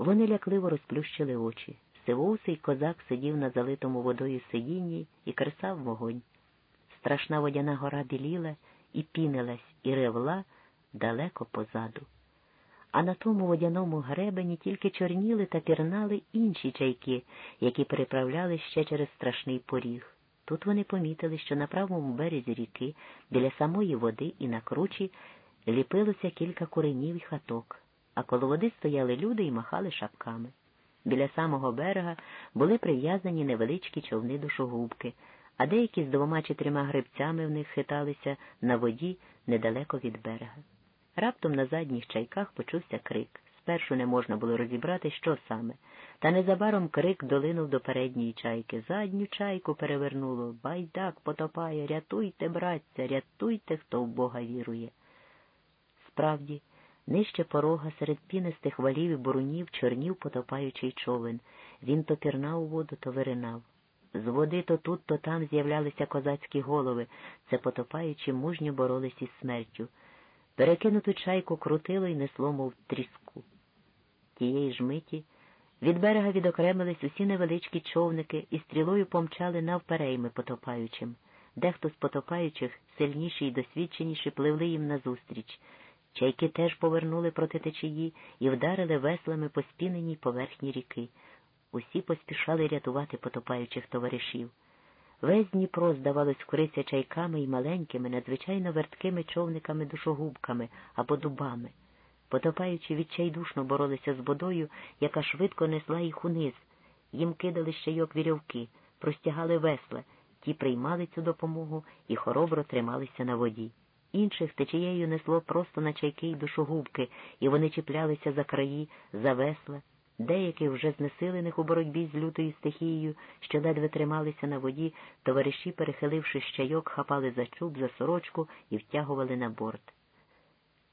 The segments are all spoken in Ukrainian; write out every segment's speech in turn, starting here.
Вони лякливо розплющили очі. Сивоусий козак сидів на залитому водою сидінні і кресав вогонь. Страшна водяна гора біліла і пінилась, і ревла далеко позаду. А на тому водяному гребені тільки чорніли та пірнали інші чайки, які переправляли ще через страшний поріг. Тут вони помітили, що на правому березі ріки, біля самої води і на кручі, ліпилося кілька куренів і хаток, а коло води стояли люди і махали шапками. Біля самого берега були прив'язані невеличкі човни душогубки, а деякі з двома чи трьома грибцями в них хиталися на воді недалеко від берега. Раптом на задніх чайках почувся крик. Спершу не можна було розібрати, що саме, та незабаром крик долинув до передньої чайки. Задню чайку перевернуло. Байдак потопає, рятуйте, братця, рятуйте, хто в Бога вірує. Справді, нижче порога серед пінистих валів і бурунів чорнів потопаючий човен. Він то пірнав у воду, то виринав. З води то тут, то там з'являлися козацькі голови, це потопаючи мужньо боролись із смертю. Перекинуту чайку крутило і несло, мов тріску. Тієї ж миті від берега відокремились усі невеличкі човники і стрілою помчали навперейми потопаючим. Дехто з потопаючих, сильніші й досвідченіші, пливли їм назустріч. Чайки теж повернули проти течії і вдарили веслами по спіненій поверхні ріки. Усі поспішали рятувати потопаючих товаришів. Весь Дніпро, здавалось, вкрився чайками і маленькими, надзвичайно верткими човниками душогубками або дубами. Потопаючи, відчайдушно боролися з водою, яка швидко несла їх униз. Їм кидали щайок вірьовки, простягали весла, ті приймали цю допомогу і хоробро трималися на воді. Інших течією несло просто на чайки й душогубки, і вони чіплялися за краї, за весла. Деякі вже знесилених у боротьбі з лютою стихією, що ледве трималися на воді, товариші, перехиливши щайок, хапали за чуб, за сорочку і втягували на борт.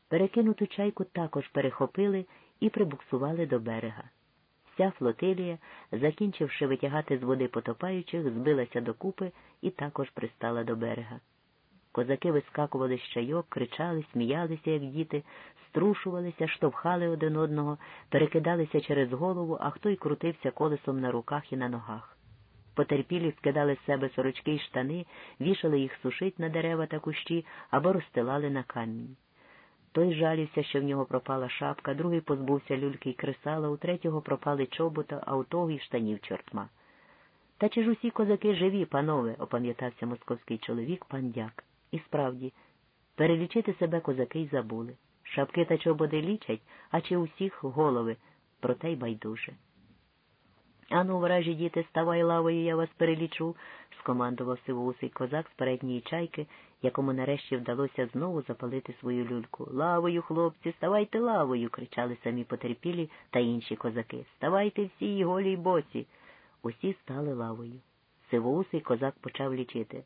Перекинуту чайку також перехопили і прибуксували до берега. Вся флотилія, закінчивши витягати з води потопаючих, збилася докупи і також пристала до берега. Козаки вискакували з чайок, кричали, сміялися, як діти, струшувалися, штовхали один одного, перекидалися через голову, а хто й крутився колесом на руках і на ногах. Потерпілі скидали з себе сорочки й штани, вішали їх сушить на дерева та кущі або розстилали на камінь. Той жалівся, що в нього пропала шапка, другий позбувся люльки й кресала, у третього пропали чобота, а у того й штанів чортма. Та чи ж усі козаки живі, панове, опам'ятався московський чоловік пан дяк. І справді, перелічити себе козаки й забули. Шапки та чоботи лічать, а чи усіх голови, проте й байдуже. Ану, вражі діти, ставай лавою, я вас перелічу, скомандував сивоусий козак з передньої чайки, якому нарешті вдалося знову запалити свою люльку. Лавою, хлопці, ставайте лавою, кричали самі потерпілі та інші козаки. Ставайте всі і голі й боці. Усі стали лавою. Сивоусий козак почав лічити.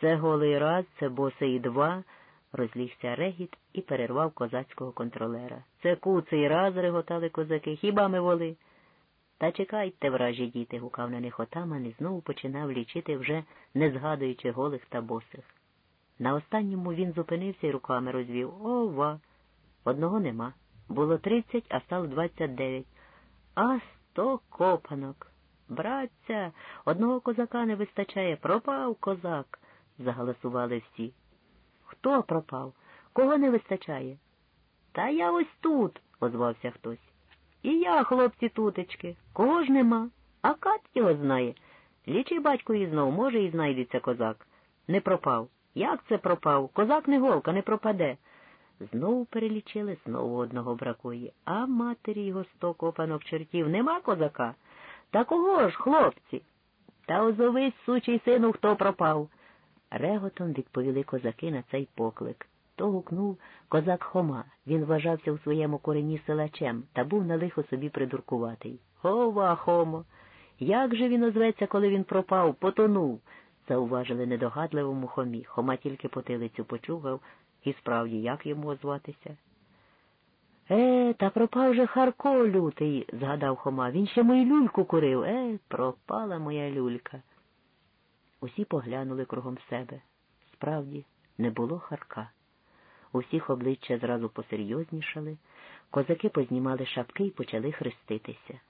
Це голий раз, це босий два, розлігся регіт і перервав козацького контролера. Це куций раз, реготали козаки, хіба ми воли? Та чекайте, вражі діти, гукав на них отаман і знову починав лічити, вже не згадуючи голих та босих. На останньому він зупинився і руками розвів. Ова! Одного нема. Було тридцять, а стало двадцять дев'ять. А сто копанок. Братця, одного козака не вистачає. Пропав козак заголосували всі. Хто пропав? Кого не вистачає? Та я ось тут, озвався хтось. І я, хлопці, тутечки. Кого ж нема? А кат його знає. Лічий батько і знов, може, і знайдеться козак. Не пропав. Як це пропав? Козак не голка, не пропаде. Знову перелічили, знову одного бракує. А матері його сто копанок чертів нема козака. Та кого ж, хлопці? Та озовись, сучий сину, хто пропав. Реготом відповіли козаки на цей поклик. То гукнув козак Хома. Він вважався у своєму корені силачем та був на лихо собі придуркуватий. Хова, Хомо! Як же він озветься, коли він пропав, потонув? зауважили недогадливому Хомі. Хома тільки потилицю почугав і справді як йому озватися. Е, та пропав же Харко лютий, згадав Хома. Він ще мою люльку курив. Е, пропала моя люлька. Усі поглянули кругом себе. Справді, не було Харка. Усіх обличчя зразу посерйознішали. Козаки познімали шапки і почали хреститися.